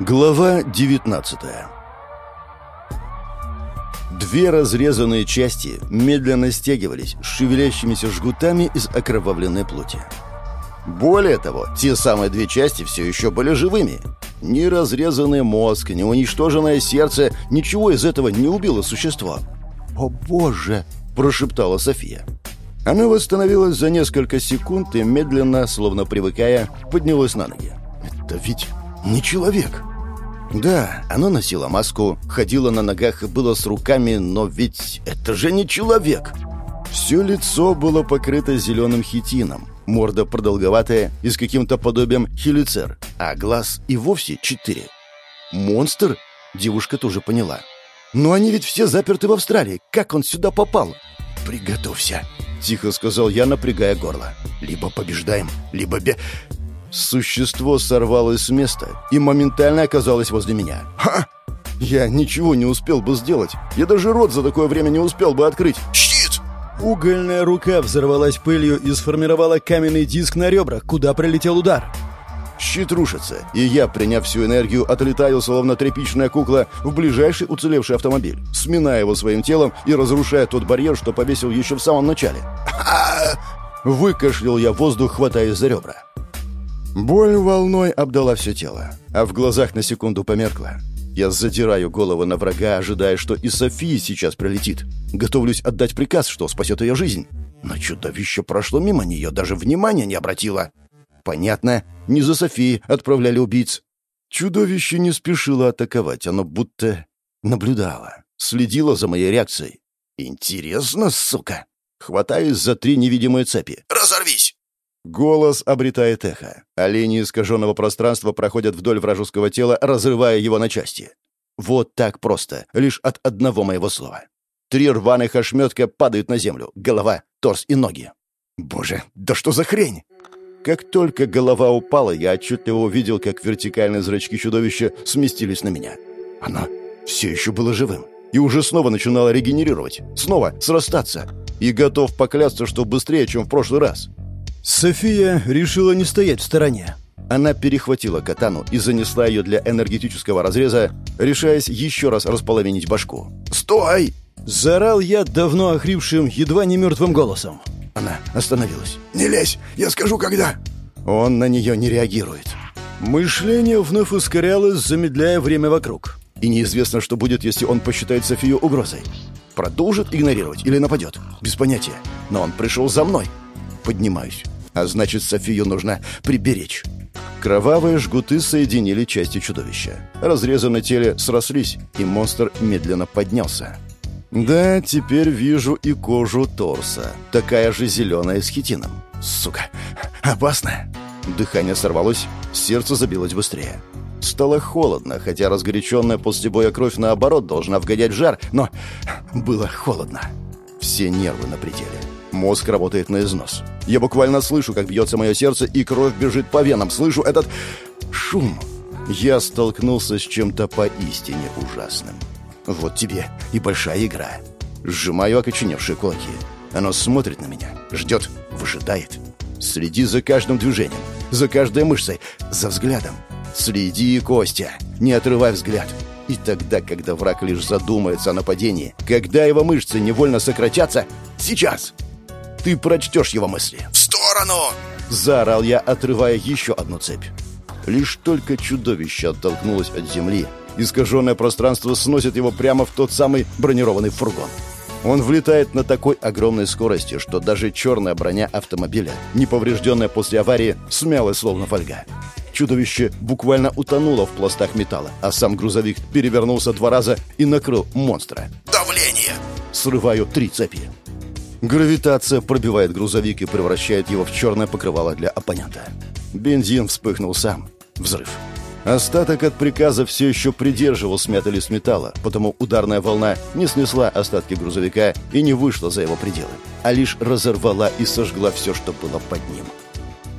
Глава 19 Две разрезанные части медленно стягивались шевелящимися жгутами из окровавленной плоти. Более того, те самые две части все еще были живыми. Ни разрезанный мозг, ни уничтоженное сердце, ничего из этого не убило существо. «О боже!» – прошептала София. Она восстановилась за несколько секунд и медленно, словно привыкая, поднялась на ноги. «Это ведь не человек!» Да, оно носило маску, ходило на ногах и было с руками, но ведь это же не человек. Все лицо было покрыто зеленым хитином, морда продолговатая и с каким-то подобием хелицер, а глаз и вовсе четыре. Монстр? Девушка тоже поняла. Но они ведь все заперты в Австралии. Как он сюда попал? Приготовься, тихо сказал я, напрягая горло. Либо побеждаем, либо бе... Существо сорвалось с места и моментально оказалось возле меня. Ха! Я ничего не успел бы сделать. Я даже рот за такое время не успел бы открыть. Щит! Угольная рука взорвалась пылью и сформировала каменный диск на ребрах, куда прилетел удар. Щит рушится, и я, приняв всю энергию, отлетаю, словно тряпичная кукла, в ближайший уцелевший автомобиль, сминая его своим телом и разрушая тот барьер, что повесил еще в самом начале. Выкашлял я воздух, хватаясь за ребра. Боль волной обдала все тело, а в глазах на секунду померкла. Я задираю голову на врага, ожидая, что и София сейчас прилетит. Готовлюсь отдать приказ, что спасет ее жизнь. Но чудовище прошло мимо нее, даже внимания не обратило. Понятно, не за Софией отправляли убийц. Чудовище не спешило атаковать, оно будто наблюдало, следило за моей реакцией. Интересно, сука. Хватаюсь за три невидимые цепи. «Разорвись!» Голос обретает эхо, а линии искаженного пространства проходят вдоль вражеского тела, разрывая его на части. Вот так просто, лишь от одного моего слова. Три рваных ошметка падают на землю, голова, торс и ноги. Боже, да что за хрень? Как только голова упала, я отчетливо увидел, как вертикальные зрачки чудовища сместились на меня. Оно все еще было живым и уже снова начинало регенерировать, снова срастаться. И готов поклясться, что быстрее, чем в прошлый раз. София решила не стоять в стороне. Она перехватила катану и занесла ее для энергетического разреза, решаясь еще раз располовинить башку. «Стой!» – заорал я давно охрипшим, едва не мертвым голосом. Она остановилась. «Не лезь! Я скажу, когда!» Он на нее не реагирует. Мышление вновь ускорялось, замедляя время вокруг. И неизвестно, что будет, если он посчитает Софию угрозой. Продолжит игнорировать или нападет? Без понятия. Но он пришел за мной. Поднимаюсь а значит, Софию нужно приберечь. Кровавые жгуты соединили части чудовища. Разрезы на теле срослись, и монстр медленно поднялся. Да, теперь вижу и кожу торса, такая же зеленая с хитином. Сука, опасно. Дыхание сорвалось, сердце забилось быстрее. Стало холодно, хотя разгоряченная после боя кровь наоборот должна вгонять жар, но было холодно. Все нервы на пределе. Мозг работает на износ. Я буквально слышу, как бьется мое сердце, и кровь бежит по венам. Слышу этот шум. Я столкнулся с чем-то поистине ужасным. Вот тебе и большая игра. Сжимаю окоченевшие кулаки. Оно смотрит на меня, ждет, выжидает. Следи за каждым движением, за каждой мышцей, за взглядом. Следи, Костя, не отрывай взгляд. И тогда, когда враг лишь задумается о нападении, когда его мышцы невольно сократятся, сейчас ты прочтешь его мысли. «В сторону!» — заорал я, отрывая еще одну цепь. Лишь только чудовище оттолкнулось от земли, искаженное пространство сносит его прямо в тот самый бронированный фургон. Он влетает на такой огромной скорости, что даже черная броня автомобиля, не поврежденная после аварии, смялась словно фольга. Чудовище буквально утонуло в пластах металла, а сам грузовик перевернулся два раза и накрыл монстра. «Давление!» Срываю три цепи. Гравитация пробивает грузовик и превращает его в черное покрывало для оппонента. Бензин вспыхнул сам. Взрыв. Остаток от приказа все еще придерживал смятый лист металла, потому ударная волна не снесла остатки грузовика и не вышла за его пределы, а лишь разорвала и сожгла все, что было под ним.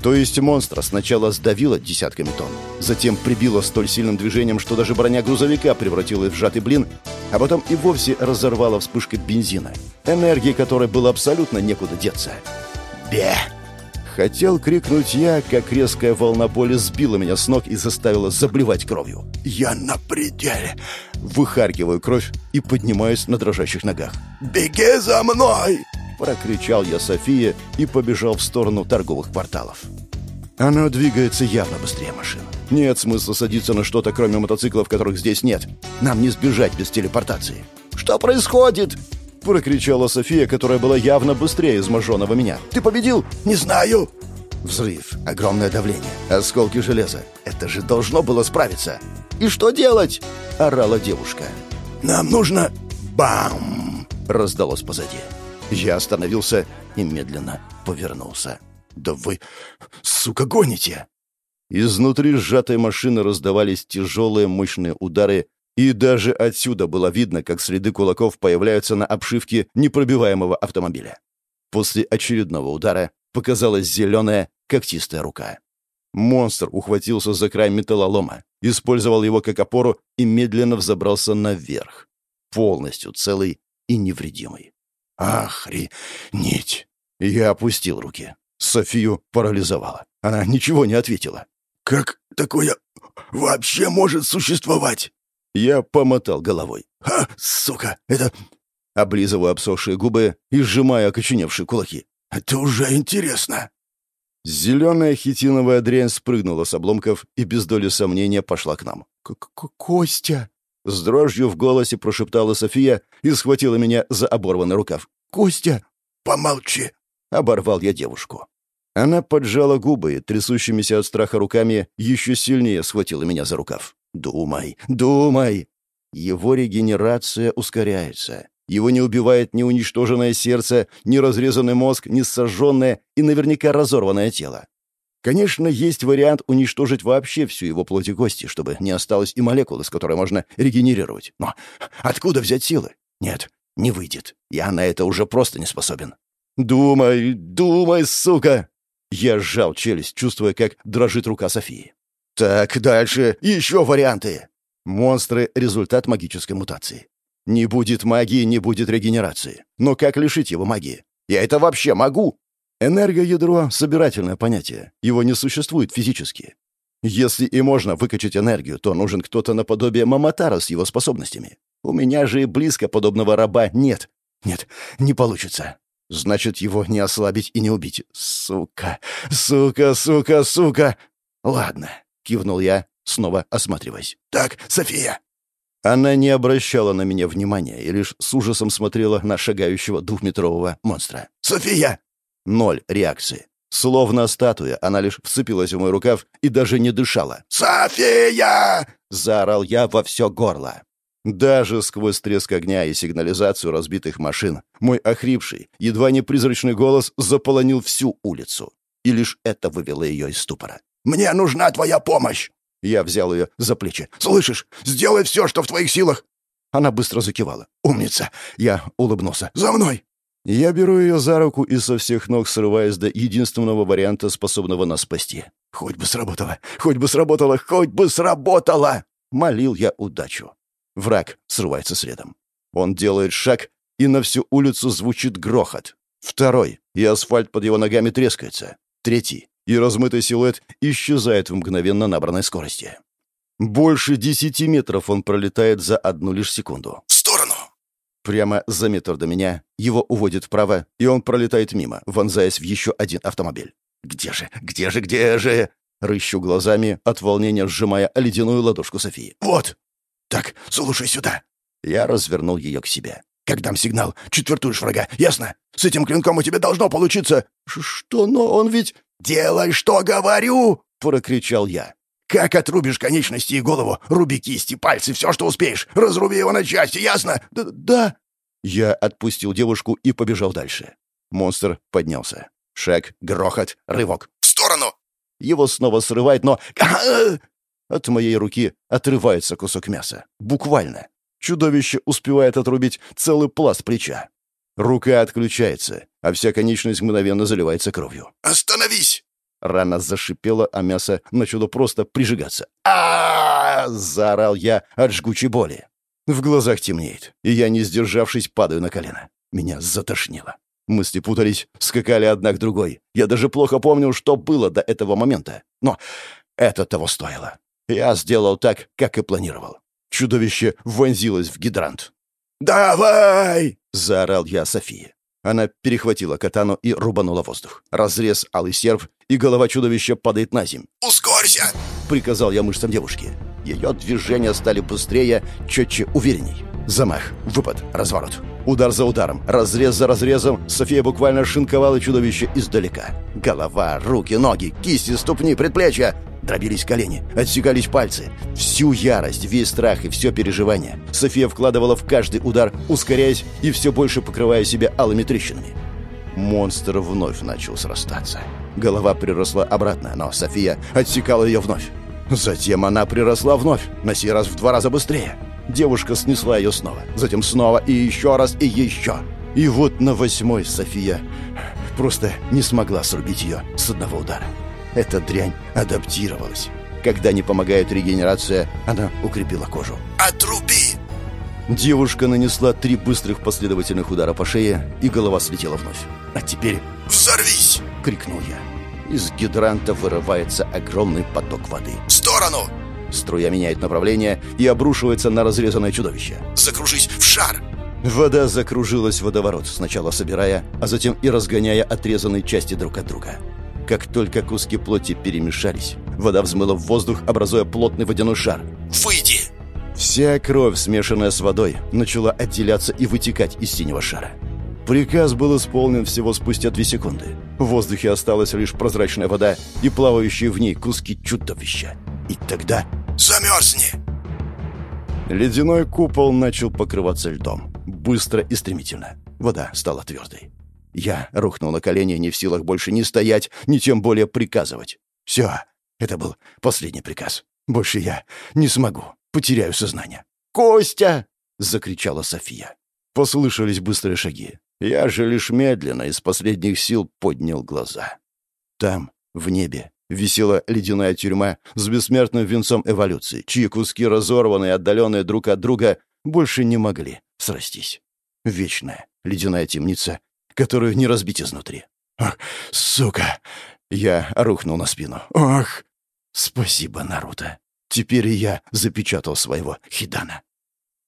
То есть монстра сначала сдавило десятками тонн, затем прибило столь сильным движением, что даже броня грузовика превратилась в сжатый блин, а потом и вовсе разорвала вспышкой бензина, энергии которой было абсолютно некуда деться. «Бе!» Хотел крикнуть я, как резкая волна боли сбила меня с ног и заставила заблевать кровью. «Я на пределе!» Выхаркиваю кровь и поднимаюсь на дрожащих ногах. «Беги за мной!» Прокричал я София и побежал в сторону торговых порталов. Оно двигается явно быстрее машин. Нет смысла садиться на что-то, кроме мотоциклов, которых здесь нет. Нам не сбежать без телепортации. «Что происходит?» Прокричала София, которая была явно быстрее изможенного меня. «Ты победил?» «Не знаю!» Взрыв, огромное давление, осколки железа. Это же должно было справиться. «И что делать?» — орала девушка. «Нам нужно...» «Бам!» — раздалось позади. Я остановился и медленно повернулся. «Да вы, сука, гоните!» Изнутри сжатой машины раздавались тяжелые мощные удары, и даже отсюда было видно, как следы кулаков появляются на обшивке непробиваемого автомобиля. После очередного удара показалась зеленая когтистая рука. Монстр ухватился за край металлолома, использовал его как опору и медленно взобрался наверх, полностью целый и невредимый. «Охренеть!» Я опустил руки. Софию парализовала. Она ничего не ответила. «Как такое вообще может существовать?» Я помотал головой. «А, сука, это...» Облизываю обсохшие губы и сжимаю окоченевшие кулаки. «Это уже интересно!» Зеленая хитиновая дрянь спрыгнула с обломков и без доли сомнения пошла к нам. К -к «Костя!» С дрожью в голосе прошептала София и схватила меня за оборванный рукав. «Костя!» «Помолчи!» — оборвал я девушку. Она поджала губы и, трясущимися от страха руками, еще сильнее схватила меня за рукав. «Думай, думай!» Его регенерация ускоряется. Его не убивает ни уничтоженное сердце, ни разрезанный мозг, ни сожженное и наверняка разорванное тело. Конечно, есть вариант уничтожить вообще всю его плоть и кости, чтобы не осталось и молекулы, с которой можно регенерировать. Но откуда взять силы? Нет, не выйдет. Я на это уже просто не способен. «Думай, думай, сука!» Я сжал челюсть, чувствуя, как дрожит рука Софии. «Так, дальше. Еще варианты!» Монстры — результат магической мутации. Не будет магии, не будет регенерации. Но как лишить его магии? Я это вообще могу? Энергоядро — собирательное понятие. Его не существует физически. Если и можно выкачать энергию, то нужен кто-то наподобие Маматара с его способностями. У меня же и близко подобного раба нет. Нет, не получится. Значит, его не ослабить и не убить. Сука, сука, сука, сука. Ладно, кивнул я, снова осматриваясь. Так, София, она не обращала на меня внимания и лишь с ужасом смотрела на шагающего двухметрового монстра. «София!» Ноль реакции. Словно статуя, она лишь вцепилась в мой рукав и даже не дышала. «София!» — заорал я во все горло. Даже сквозь треск огня и сигнализацию разбитых машин мой охрипший, едва не призрачный голос заполонил всю улицу. И лишь это вывело ее из ступора. «Мне нужна твоя помощь!» Я взял ее за плечи. «Слышишь? Сделай все, что в твоих силах!» Она быстро закивала. «Умница!» Я улыбнулся. «За мной!» Я беру ее за руку и со всех ног срываясь до единственного варианта, способного нас спасти. «Хоть бы сработало! Хоть бы сработало! Хоть бы сработало!» Молил я удачу. Враг срывается следом. Он делает шаг, и на всю улицу звучит грохот. Второй, и асфальт под его ногами трескается. Третий, и размытый силуэт исчезает в мгновенно набранной скорости. Больше десяти метров он пролетает за одну лишь секунду. Прямо за метр до меня его уводит вправо, и он пролетает мимо, вонзаясь в еще один автомобиль. «Где же? Где же? Где же?» Рыщу глазами, от волнения сжимая ледяную ладошку Софии. «Вот!» «Так, слушай сюда!» Я развернул ее к себе. «Как дам сигнал, четвертуешь врага, ясно? С этим клинком у тебя должно получиться!» «Что? Но он ведь...» «Делай, что говорю!» — прокричал я. «Как отрубишь конечности и голову, руби кисти, пальцы, все, что успеешь. Разруби его на части, ясно?» Д «Да». Я отпустил девушку и побежал дальше. Монстр поднялся. Шаг, грохот, рывок. «В сторону!» Его снова срывает, но... От моей руки отрывается кусок мяса. Буквально. Чудовище успевает отрубить целый пласт плеча. Рука отключается, а вся конечность мгновенно заливается кровью. «Остановись!» Рана зашипела, а мясо начало просто прижигаться. а заорал я от жгучей боли. В глазах темнеет, и я, не сдержавшись, падаю на колено. Меня затошнило. Мысли путались, скакали одна к другой. Я даже плохо помнил, что было до этого момента. Но это того стоило. Я сделал так, как и планировал. Чудовище вонзилось в гидрант. «Давай!» — заорал я Софии. Она перехватила катану и рубанула воздух. Разрез, алый серв, и голова чудовища падает на земь. «Ускорься!» — приказал я мышцам девушки. Ее движения стали быстрее, четче, уверенней. Замах, выпад, разворот. Удар за ударом, разрез за разрезом. София буквально шинковала чудовище издалека. Голова, руки, ноги, кисти, ступни, предплечья. Дробились колени, отсекались пальцы. Всю ярость, весь страх и все переживание София вкладывала в каждый удар, ускоряясь и все больше покрывая себя алыми трещинами. Монстр вновь начал срастаться. Голова приросла обратно, но София отсекала ее вновь. Затем она приросла вновь, на сей раз в два раза быстрее. Девушка снесла ее снова, затем снова и еще раз и еще. И вот на восьмой София просто не смогла срубить ее с одного удара. Эта дрянь адаптировалась. Когда не помогает регенерация, она укрепила кожу. «Отруби!» Девушка нанесла три быстрых последовательных удара по шее, и голова слетела вновь. «А теперь...» «Взорвись!» — крикнул я. Из гидранта вырывается огромный поток воды. «В сторону!» Струя меняет направление и обрушивается на разрезанное чудовище. «Закружись в шар!» Вода закружилась в водоворот, сначала собирая, а затем и разгоняя отрезанные части друг от друга. Как только куски плоти перемешались, вода взмыла в воздух, образуя плотный водяной шар. «Выйди!» Вся кровь, смешанная с водой, начала отделяться и вытекать из синего шара. Приказ был исполнен всего спустя две секунды. В воздухе осталась лишь прозрачная вода и плавающие в ней куски чудовища. И тогда... «Замерзни!» Ледяной купол начал покрываться льдом. Быстро и стремительно. Вода стала твердой. Я рухнул на колени, не в силах больше ни стоять, ни тем более приказывать. Все, это был последний приказ. Больше я не смогу, потеряю сознание. «Костя!» — закричала София. Послышались быстрые шаги. Я же лишь медленно из последних сил поднял глаза. Там, в небе, висела ледяная тюрьма с бессмертным венцом эволюции, чьи куски, разорванные, отдаленные друг от друга, больше не могли срастись. Вечная ледяная темница которую не разбить изнутри. «Ах, сука!» Я рухнул на спину. «Ах!» «Спасибо, Наруто. Теперь я запечатал своего Хидана.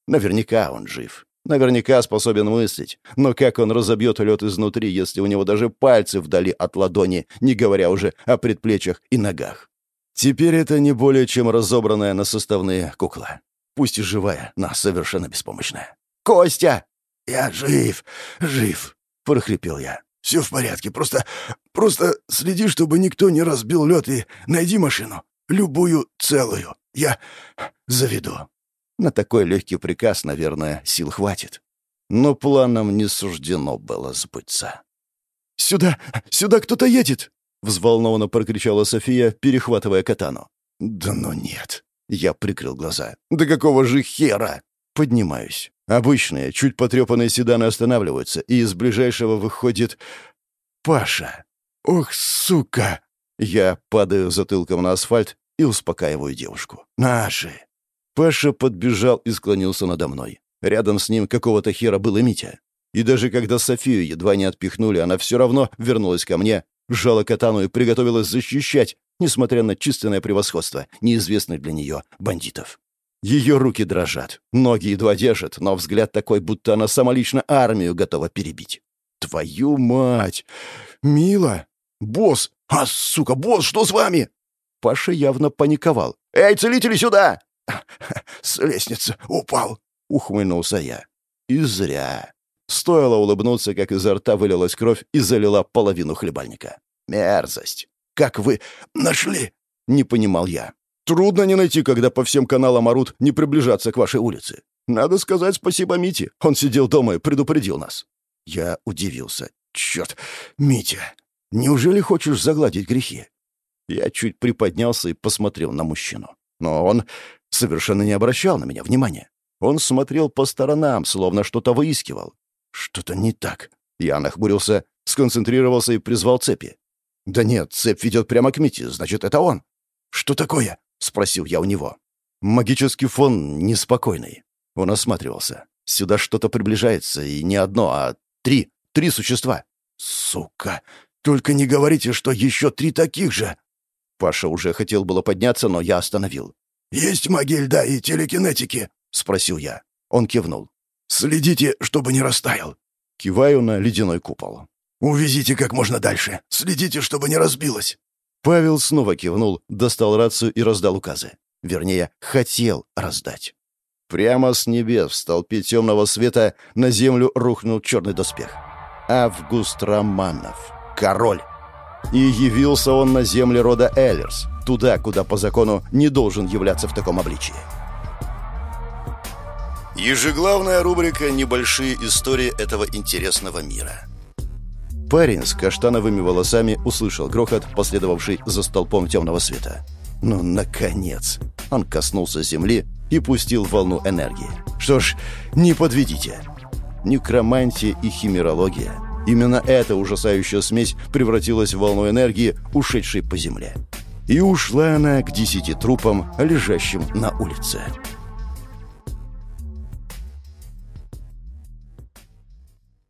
Наверняка он жив. Наверняка способен мыслить. Но как он разобьет лед изнутри, если у него даже пальцы вдали от ладони, не говоря уже о предплечьях и ногах? Теперь это не более чем разобранная на составные кукла. Пусть и живая, но совершенно беспомощная. «Костя!» «Я жив, жив!» Прохрипел я. «Все в порядке, просто... просто следи, чтобы никто не разбил лед и найди машину. Любую целую. Я заведу». На такой легкий приказ, наверное, сил хватит. Но планам не суждено было сбыться. «Сюда! Сюда кто-то едет!» — взволнованно прокричала София, перехватывая катану. «Да ну нет!» — я прикрыл глаза. «Да какого же хера?» Поднимаюсь. Обычные, чуть потрепанные седаны останавливаются, и из ближайшего выходит... Паша. Ох, сука! Я падаю затылком на асфальт и успокаиваю девушку. Наши. Паша подбежал и склонился надо мной. Рядом с ним какого-то хера был и Митя. И даже когда Софию едва не отпихнули, она все равно вернулась ко мне, сжала катану и приготовилась защищать, несмотря на численное превосходство неизвестных для нее бандитов. Ее руки дрожат, ноги едва держат, но взгляд такой, будто она самолично армию готова перебить. «Твою мать! Мила! Босс! А, сука, босс, что с вами?» Паша явно паниковал. «Эй, целители, сюда!» «С лестницы упал!» — ухмыльнулся я. «И зря!» Стоило улыбнуться, как изо рта вылилась кровь и залила половину хлебальника. «Мерзость! Как вы нашли?» — не понимал я. Трудно не найти, когда по всем каналам орут не приближаться к вашей улице. Надо сказать спасибо Мите. Он сидел дома и предупредил нас. Я удивился. Черт, Митя, неужели хочешь загладить грехи? Я чуть приподнялся и посмотрел на мужчину. Но он совершенно не обращал на меня внимания. Он смотрел по сторонам, словно что-то выискивал. Что-то не так. Я нахмурился, сконцентрировался и призвал цепи. Да нет, цепь ведет прямо к Мите, значит, это он. Что такое? — спросил я у него. «Магический фон неспокойный». Он осматривался. «Сюда что-то приближается, и не одно, а три Три существа. Сука! Только не говорите, что еще три таких же!» Паша уже хотел было подняться, но я остановил. «Есть маги льда и телекинетики?» — спросил я. Он кивнул. «Следите, чтобы не растаял». Киваю на ледяной купол. «Увезите как можно дальше. Следите, чтобы не разбилось». Павел снова кивнул, достал рацию и раздал указы. Вернее, хотел раздать. Прямо с небес в столпе темного света на землю рухнул черный доспех. Август Романов. Король. И явился он на земле рода Эллерс, туда, куда по закону не должен являться в таком обличии. Ежеглавная рубрика «Небольшие истории этого интересного мира». Парень с каштановыми волосами услышал грохот, последовавший за столпом темного света. Ну, наконец! Он коснулся земли и пустил волну энергии. Что ж, не подведите. Некромантия и химерология. Именно эта ужасающая смесь превратилась в волну энергии, ушедшей по земле. И ушла она к десяти трупам, лежащим на улице.